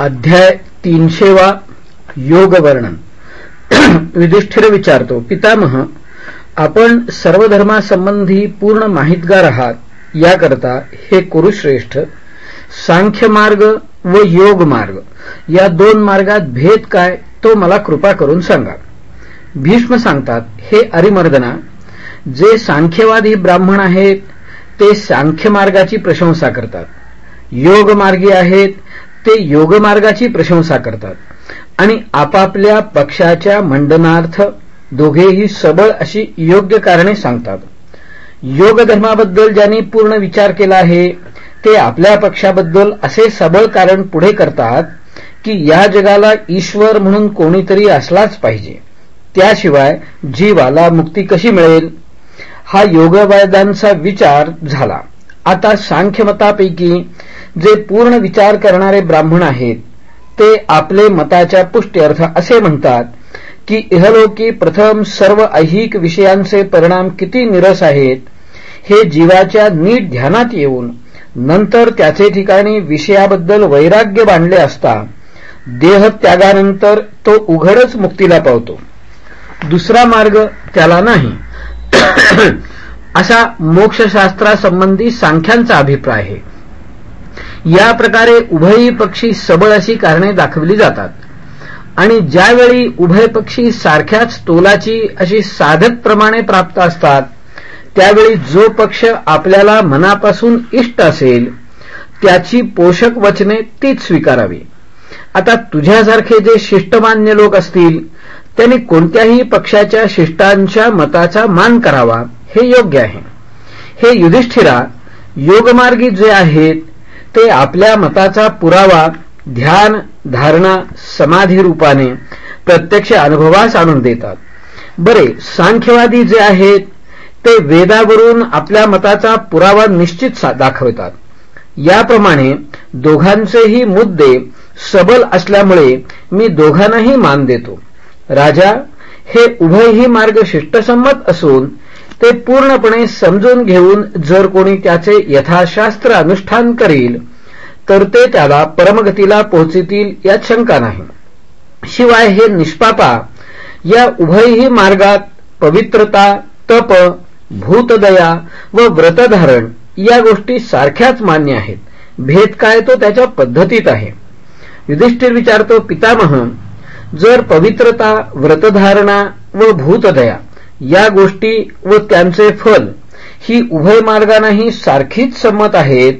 अध्याय तीनशेवा योग वर्णन युधिष्ठिर विचारतो पितामह आपण सर्व धर्मासंबंधी पूर्ण माहितगार आहात. याकरता हे कुरुश्रेष्ठ सांख्य मार्ग व योग मार्ग या दोन मार्गात भेद काय तो मला कृपा करून सांगा. भीष्म सांगतात हे अरिमर्दना जे सांख्यवादी ब्राह्मण आहेत ते सांख्य मार्गाची प्रशंसा करतात. योग मार्गी आहेत ते योगमार्गाची प्रशंसा करतात. आणि आपापल्या पक्षाच्या मंडनार्थ दोघेही सबळ अशी योग्य कारणे सांगतात. योग धर्माबद्दल ज्यांनी पूर्ण विचार केला आहे ते आपल्या पक्षाबद्दल असे सबळ कारण पुढे करतात की या जगाला ईश्वर म्हणून कोणीतरी असलाच पाहिजे. त्याशिवाय जीवाला मुक्ती कशी मिळेल? हा योगवादांचा विचार झाला. आता सांख्यमतापैकी जे पूर्ण विचार करणारे ब्राह्मण आहेत ते आपले मताच्या पुष्ट्यर्थ असे म्हणतात की इहलोकी प्रथम सर्व ऐहिक विषयांचे परिणाम किती निरस आहेत हे जीवाच्या नीट ध्यानात येऊन नंतर त्याचे ठिकाणी विषयाबद्दल वैराग्य बांधले असता देहत्यागानंतर तो उघडच मुक्तीला पावतो. दुसरा मार्ग त्याला नाही. असा मोक्षशास्त्रासंबंधी सांख्यांचा अभिप्राय आहे. या प्रकारे उभयी पक्षी सबळ अशी कारणे दाखवली जातात. आणि ज्यावेळी उभय पक्षी सारख्याच तोलाची अशी साधक प्रमाणे प्राप्त असतात त्यावेळी जो पक्ष आपल्याला मनापासून इष्ट असेल त्याची पोषक वचने तीच स्वीकारावी. आता तुझ्यासारखे जे शिष्टमान्य लोक असतील त्यांनी कोणत्याही पक्षाच्या शिष्टांच्या मताचा मान करावा हे योग्य आहे. हे युधिष्ठिरा योगमार्गी जे आहेत ते आपल्या मताचा पुरावा ध्यान धारणा समाधी रूपाने प्रत्यक्ष अनुभवास आणून देतात. बरे सांख्यवादी जे आहेत ते वेदावरून आपल्या मताचा पुरावा निश्चित दाखवतात. याप्रमाणे दोघांचेही मुद्दे सबल असल्यामुळे मी दोघांनाही मान देतो. राजा हे उभयही मार्ग शिष्टसंमत असून ते पूर्णपणे समजून घेऊन जर कोणी त्याचे यथाशास्त्र अनुष्ठान करील तर ते त्याला परमगतीला पोहोचतील यात शंका नाही. शिवाय हे निष्पापा या उभयही मार्गात पवित्रता तप भूतदया व व्रतधारण या गोष्टी सारख्याच मान्य आहेत. भेद काय तो त्याच्या पद्धतीत आहे. युधिष्ठिर विचारतो पितामह जर पवित्रता व्रतधारणा व भूतदया या गोष्टी व त्यांचे फल ही उभय मार्गांनाही सारखीच संमत आहेत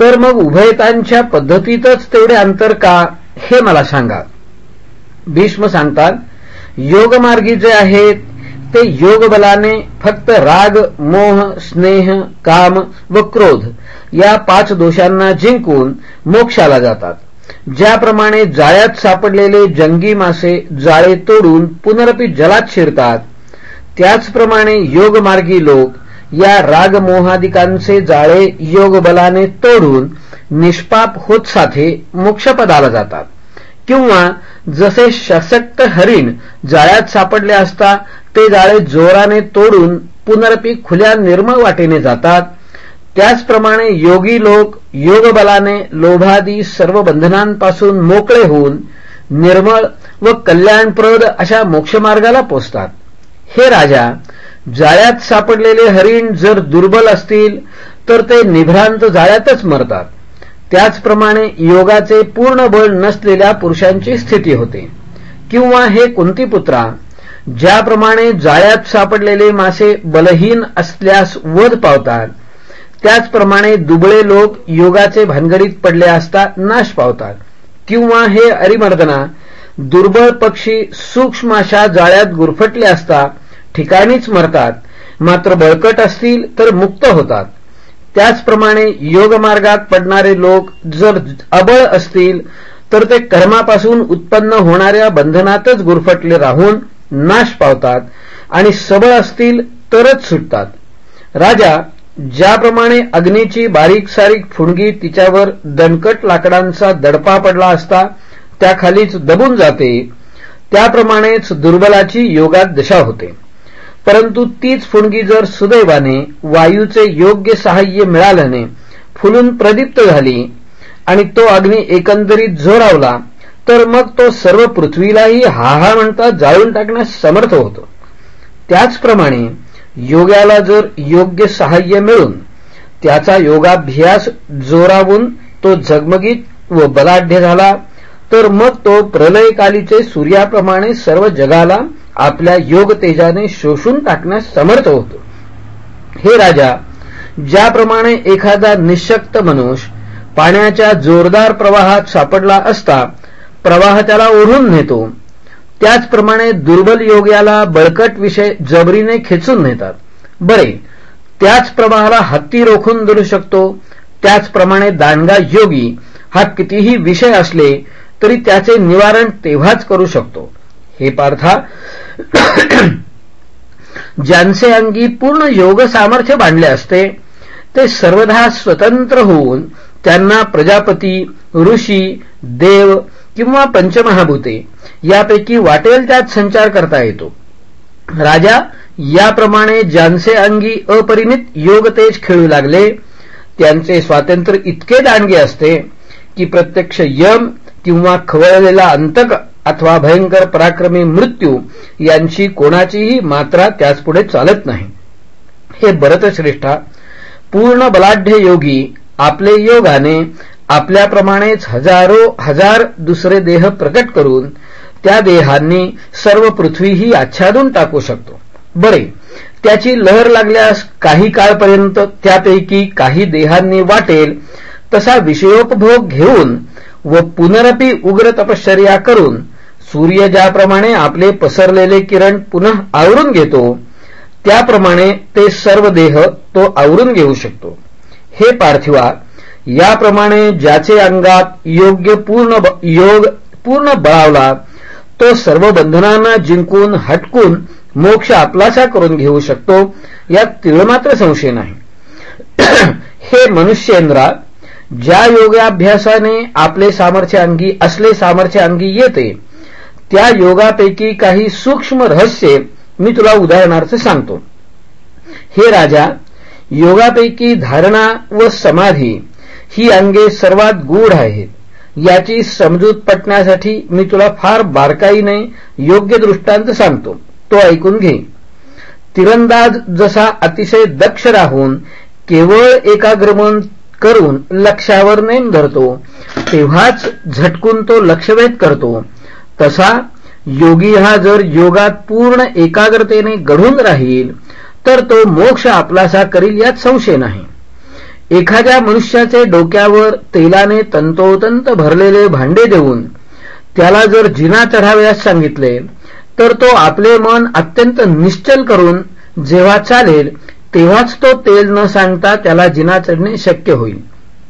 तर मग उभयतांच्या पद्धतीतच तेवढे अंतर का हे मला सांगा. भीष्म सांगतात योगमार्गी जे आहेत ते योग बलाने फक्त राग मोह स्नेह काम व क्रोध या पाच दोषांना जिंकून मोक्षाला जातात. ज्याप्रमाणे जाळ्यात सापडलेले जंगी मासे जाळे तोडून पुनरपी जलात शिरतात त्याचप्रमाणे योगमार्गी लोक या रागमोहादिकांचे जाळे योग बलाने तोडून निष्पाप होत साथे मोक्षपदाला जातात. किंवा जसे सशक्त हरिण जाळ्यात सापडले असता ते जाळे जोराने तोडून पुनरपी खुल्या निर्मळ वाटेने जातात. त्याचप्रमाणे योगी लोक योगबलाने लोभादी सर्व बंधनांपासून मोकळे होऊन निर्मळ व कल्याणप्रद अशा मोक्षमार्गाला पोचतात. हे राजा जाळ्यात सापडलेले हरिण जर दुर्बल असतील तर ते निभ्रांत जाळ्यातच मरतात. त्याचप्रमाणे योगाचे पूर्ण बळ नसलेल्या पुरुषांची स्थिती होते. किंवा हे कुंतीपुत्रा ज्याप्रमाणे जाळ्यात सापडलेले मासे बलहीन असल्यास वध पावतात त्याचप्रमाणे दुबळे लोक योगाचे भानगडीत पडले असता नाश पावतात. किंवा हे अरिमर्दना दुर्बळ पक्षी सूक्ष्म अशा जाळ्यात गुरफटले असता ठिकाणीच मरतात. मात्र बळकट असतील तर मुक्त होतात. त्याचप्रमाणे योगमार्गात पडणारे लोक जर अबळ असतील तर ते कर्मापासून उत्पन्न होणाऱ्या बंधनातच गुरफटले राहून नाश पावतात आणि सबळ असतील तरच सुटतात. राजा ज्याप्रमाणे अग्नीची बारीक सारीक फुणगी तिच्यावर दणकट लाकडांचा दडपा पडला असता त्याखालीच दबून जाते त्याप्रमाणेच दुर्बलाची योगात दशा होते. परंतु तीच फुणगी जर सुदैवाने वायूचे योग्य सहाय्य मिळाल्याने फुलून प्रदीप्त झाली आणि तो अग्नी एकंदरीत जोरावला तर मग तो सर्व पृथ्वीलाही हा हा म्हणता जाळून टाकण्यास समर्थ होतो. त्याचप्रमाणे योगाला जर योग्य सहाय्य मिळून त्याचा योगाभ्यास जोरावून तो झगमगीत व बलाढ्य झाला तर मग तो प्रलयकालीचे सूर्याप्रमाणे सर्व जगाला आपल्या योग तेजाने शोषून टाकण्यास समर्थ होतो. हे राजा ज्याप्रमाणे एखादा निशक्त मनुष्य पाण्याच्या जोरदार प्रवाहात सापडला असता प्रवाह त्याला ओढून नेतो. त्याचप्रमाणे दुर्बल योग्याला बळकट विषय जबरीने खेचून नेतात. बरे त्याच प्रवाहाला हत्ती रोखून धरू शकतो. त्याचप्रमाणे दांडगा योगी हा कितीही विषय असले तरी त्याचे निवारण तेव्हाच करू शकतो. हे पार्था. ज्यांचे अंगी पूर्ण योग सामर्थ्य बांधले असते ते सर्वधा स्वतंत्र होऊन त्यांना प्रजापती ऋषी देव किंवा पंचमहाभूते यापैकी वाटेल त्यात संचार करता येतो. राजा याप्रमाणे ज्यांचे अंगी अपरिमित योग तेज खेळू लागले त्यांचे स्वातंत्र्य इतके दांडगे असते की प्रत्यक्ष यम किंवा खवळलेला अंतक अथवा भयंकर पराक्रमी मृत्यू यांची कोणाचीही मात्रा त्याचपुढे चालत नाही. हे भरतश्रेष्ठा पूर्ण बलाढ्य योगी आपले योगाने आपल्याप्रमाणेच हजारो हजार दुसरे देह प्रकट करून त्या देहांनी सर्व पृथ्वीही आच्छादून टाकू शकतो. बरे त्याची लहर लागल्यास काही काळपर्यंत त्यापैकी काही देहांनी वाटेल तसा विषयोपभोग घेऊन व पुनरपी उग्र तपश्चर्या करून सूर्य ज्याप्रमाणे आपले पसरलेले किरण पुन्हा आवरून घेतो त्याप्रमाणे ते सर्व देह तो आवरून घेऊ शकतो. हे पार्थिवा याप्रमाणे ज्याचे अंगात योग्य पूर्ण योग पूर्ण बळावला तो सर्व बंधनांना जिंकून हटकून मोक्ष आपलासा करून घेऊ शकतो यात तिळमात्र संशय नाही. हे मनुष्येंद्रा ज्या योगाभ्यासाने आपले सामर्थ्य अंगी असले सामर्थ्य अंगी येते त्या योगापैकी काही सूक्ष्म रहस्य मी तुला उदाहरणार्थ सांगतो. हे राजा योगापैकी धारणा व समाधी ही अंगे सर्वात गूढ आहेत. याची समजूत पटण्यासाठी मी तुला फार बारकाईने योग्य दृष्टांत सांगतो. तो ऐकून घे. तिरंदाज जसा अतिशय दक्ष राहून केवळ एकाग्रमण करून लक्षावर नेम धरतो तेव्हाच झटकून तो लक्षवेध करतो तसा योगी हा जर योगात पूर्ण एकाग्रतेने घडून राहील तर तो मोक्ष आपलासा करील यात संशय नाही. एखाद्या मनुष्याचे डोक्यावर तेलाने तंतोतंत भरलेले भांडे देऊन त्याला जर जिना चढावयास सांगितले तर तो आपले मन अत्यंत निश्चल करून जेव्हा चालेल तेव्हाच तो तेल न सांगता त्याला जिना चढणे शक्य होईल.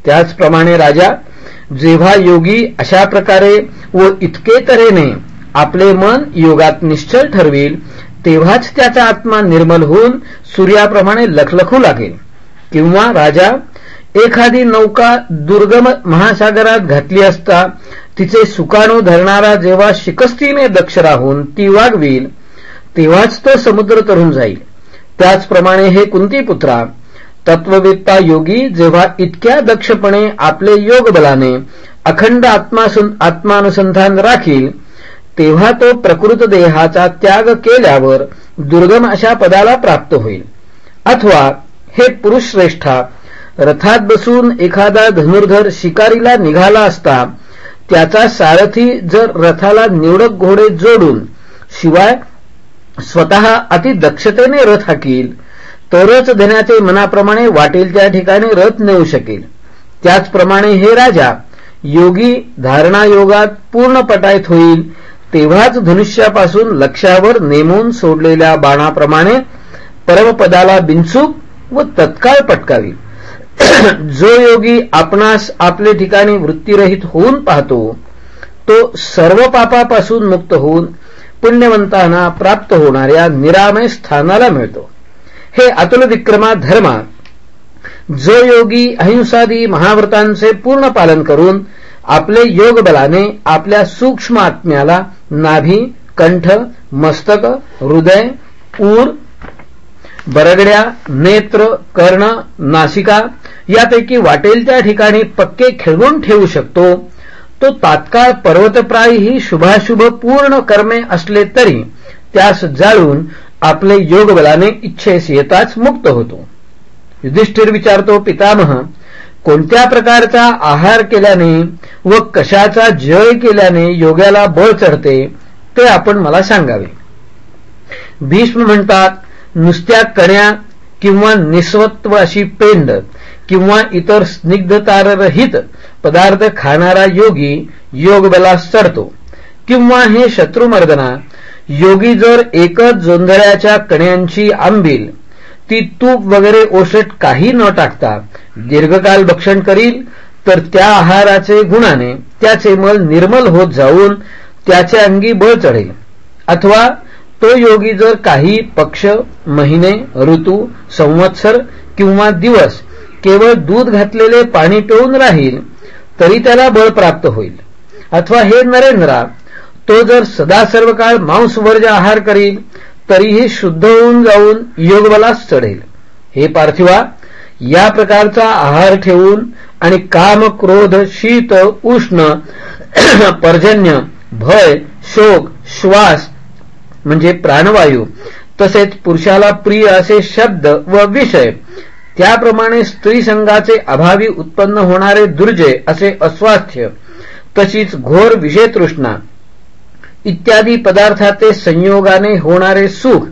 त्याचप्रमाणे राजा जेव्हा योगी अशा प्रकारे व इतके तऱ्हेने आपले मन योगात निश्चल ठरवील तेव्हाच त्याचा आत्मा निर्मल होऊन सूर्याप्रमाणे लखलखू लागेल. किंवा राजा एखादी नौका दुर्गम महासागरात घातली असता तिचे सुकाणू धरणारा जेव्हा शिकस्तीने दक्ष राहून ती वागवील तेव्हाच तो समुद्र तरून जाईल. त्याचप्रमाणे हे कुंतीपुत्रा तत्ववेत्ता योगी जेव्हा इतक्या दक्षपणे आपले योग बलाने अखंड आत्मानुसंधान राखील तेव्हा तो प्रकृत देहाचा त्याग केल्यावर दुर्गम अशा पदाला प्राप्त होईल. अथवा हे पुरुष श्रेष्ठा रथात बसून एखादा धनुर्धर शिकारीला निघाला असता त्याचा सारथी जर रथाला निवडक घोडे जोडून शिवाय स्वतः अतिदक्षतेने रथ हाकील तरच धन्याचे मनाप्रमाणे वाटेल त्या ठिकाणी रथ नेऊ शकेल. त्याचप्रमाणे हे राजा योगी धारणा योगात पूर्ण पटायत होईल तेव्हाच धनुष्यापासून लक्षावर नेमून सोडलेल्या बाणाप्रमाणे परमपदाला बिनचूक व तत्काळ पटकावी. जो योगी आपणास आपले ठिकाणी वृत्तीरहित होऊन पाहतो तो सर्व पापापासून मुक्त होऊन पुण्यवंतांना प्राप्त होणाऱ्या निरामय स्थानाला मिळतो. हे अतुल विक्रमा धर्मा जो योगी अहिंसादी महाव्रतांचे पूर्ण पालन करून आपले योग बलाने आपल्या सूक्ष्म आत्म्याला नाभी कंठ मस्तक हृदय ऊर बरगड्या नेत्र कर्ण नासिका यापैकी वाटेल त्या ठिकाणी पक्के खेळवून ठेवू शकतो तो तात्काळ पर्वतप्राय ही शुभाशुभ पूर्ण कर्मे असले तरी त्यास जाळून आपले योगबलाने इच्छेस येताच मुक्त होतो. युधिष्ठिर विचारतो पितामह कोणत्या प्रकारचा आहार केल्याने व कशाचा जय केल्याने योग्याला बळ चढते ते आपण मला सांगावे. भीष्म म्हणतात नुसत्या कण्या किंवा निस्वत्व अशी पेंड किंवा इतर स्निग्धतारहित पदार्थ खाणारा योगी योगबलास चढतो किंवा हे शत्रुमर्दना योगी जर एकच जोंधळ्याच्या कण्यांची आंबील ती तूप वगैरे ओसट काही न टाकता दीर्घकाल भक्षण करील तर त्या आहाराचे गुणाने त्याचे मल निर्मल होत जाऊन त्याचे अंगी बळ चढेल. अथवा तो योगी जर काही पक्ष महिने ऋतू संवत्सर किंवा दिवस केवळ दूध घातलेले पाणी पिऊन राहील तरी त्याला बळ प्राप्त होईल. अथवा हे नरेंद्रा तो जर सदा सर्व काळ मांसवर्ज आहार करील तरीही शुद्ध होऊन जाऊन योगबलास चढेल. हे पार्थिवा या प्रकारचा आहार ठेवून आणि काम क्रोध शीत उष्ण पर्जन्य भय शोक श्वास म्हणजे प्राणवायू तसेच पुरुषाला प्रिय असे शब्द व विषय त्याप्रमाणे स्त्री संघाचे अभावी उत्पन्न होणारे दुर्जय असे अस्वास्थ्य तशीच घोर विषयतृष्णा इत्यादी पदार्थाचे संयोगाने होणारे सुख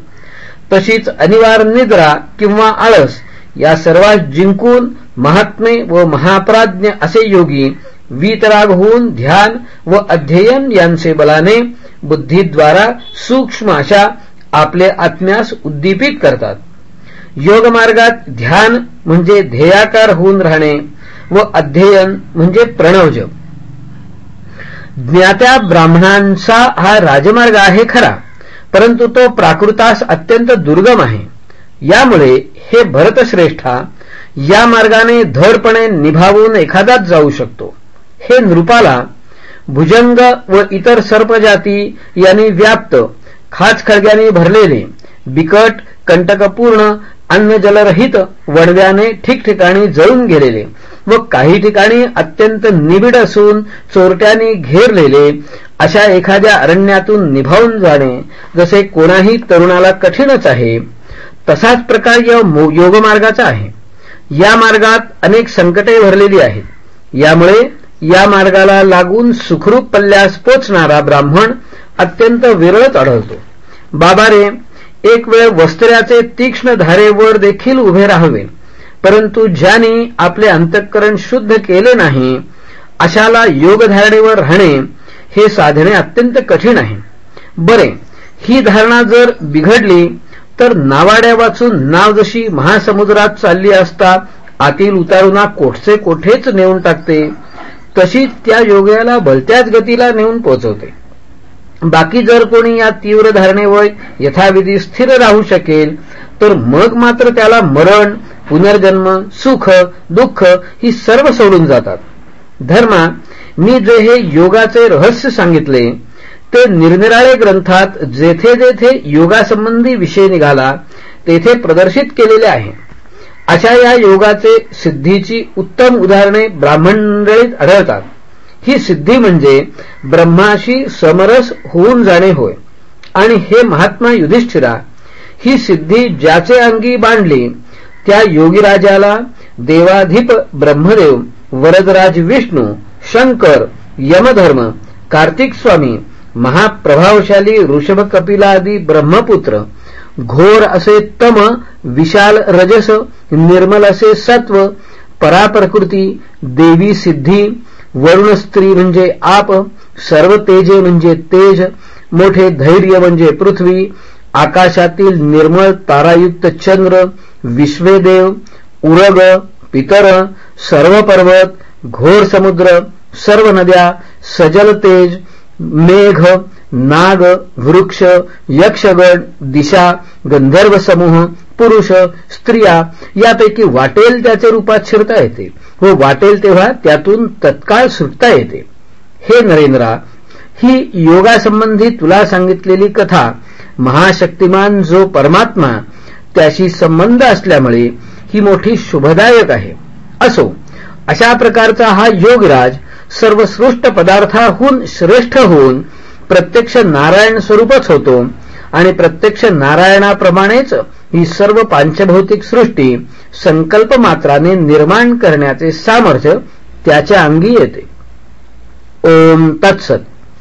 तशीच अनिवार्य निद्रा किंवा आळस या सर्वात जिंकून महात्मे व महाप्राज्ञ असे योगी वीतराग होऊन ध्यान व अध्ययन यांचे बलाने बुद्धीद्वारा सूक्ष्म अशा आपले आत्म्यास उद्दीपित करतात. योगमार्गात ध्यान म्हणजे ध्येयाकार होऊन राहणे व अध्ययन म्हणजे प्रणवजप. ज्ञात्या ब्राह्मणांचा हा राजमार्ग आहे खरा परंतु तो प्राकृतास अत्यंत दुर्गम आहे. यामुळे हे भरतश्रेष्ठा या मार्गाने धडपणे निभावून एखादाच जाऊ शकतो. हे नृपाला भुजंग व इतर सर्पजाती यांनी व्याप्त खाच खळग्याने भरलेले बिकट कंटकपूर्ण अन्न जलरहित वडव्याने ठिकठिकाणी जळून गेलेले व काही ठिकाणी अत्यंत निबिड असून चोरट्यांनी घेरलेले अशा एखाद्या अरण्यातून निभावून जाणे जसे कोणाही तरुणाला कठीणच आहे. तसाच प्रकार या योगमार्गाचा आहे. या मार्गात अनेक संकटे भरलेली आहेत. यामुळे या मार्गाला लागून सुखरूप पल्ल्यास पोचणारा ब्राह्मण अत्यंत विरळच आढळतो. बाबा रे एक वेळ वस्त्राचे तीक्ष्ण धारेवर देखील उभे राहावे. परंतु ज्याने आपले अंतःकरण शुद्ध केले नाही अशाला योगधारणेवर राहणे हे साधणे अत्यंत कठीण आहे. बरे ही धारणा जर बिघडली तर नावाड्या वाचून नाव जशी महासमुद्रात चालली असता आतील उतारुना कोठचे कोठेच नेऊन टाकते तशी त्या योग्याला भलत्याच गतीला नेऊन पोहोचवते बाकी जर कोणी या तीव्र धारणेवर यथाविधी स्थिर राहू शकेल तर मग मात्र त्याला मरण पुनर्जन्म सुख दुःख ही सर्व सोडून जातात. धर्मा मी जे हे योगाचे रहस्य सांगितले ते निरनिराळे ग्रंथात जेथे जेथे योगासंबंधी विषय निघाला तेथे प्रदर्शित केलेले आहे. अशा या योगाचे सिद्धीची उत्तम उदाहरणे ब्राह्मणळीत आढळतात. ही सिद्धी म्हणजे ब्रह्माशी समरस होऊन जाणे होय. आणि हे महात्मा युधिष्ठिरा ही सिद्धी ज्याचे अंगी बांधली त्या योगीराजाला देवाधिप ब्रह्मदेव वरदराज विष्णू शंकर यमधर्म कार्तिक स्वामी महाप्रभावशाली ऋषभ कपिलादी ब्रह्मपुत्र घोर असे तम विशाल रजस निर्मल असे सत्व पराप्रकृती देवी सिद्धी वरुण स्त्री म्हणजे आप सर्व तेजे म्हणजे तेज मोठे धैर्य म्हणजे पृथ्वी आकाशातील निर्मळ तारायुक्त चंद्र विश्वेदेव उरग पितर सर्व पर्वत घोर समुद्र सर्व नद्या सजल तेज मेघ नाग वृक्ष यक्षगण दिशा गंधर्व समूह पुरुष स्त्रिया यापैकी वाटेल त्याचे रूपात शिरता येते. व वाटेल तेव्हा त्यातून तत्काळ सुटता येते. हे नरेंद्रा ही योगासंबंधी तुला सांगितलेली कथा महाशक्तिमान जो परमात्मा त्याशी संबंध असल्यामुळे ही मोठी शुभदायक आहे. असो अशा प्रकारचा हा योगराज सर्वसृष्ट पदार्थाहून श्रेष्ठ होऊन प्रत्यक्ष नारायण स्वरूपच होतो आणि प्रत्यक्ष नारायणाप्रमाणेच ही सर्व पांचभौतिक सृष्टी संकल्प मात्राने निर्माण करण्याचे सामर्थ्य त्याच्या अंगी येते. ओम तत्सत.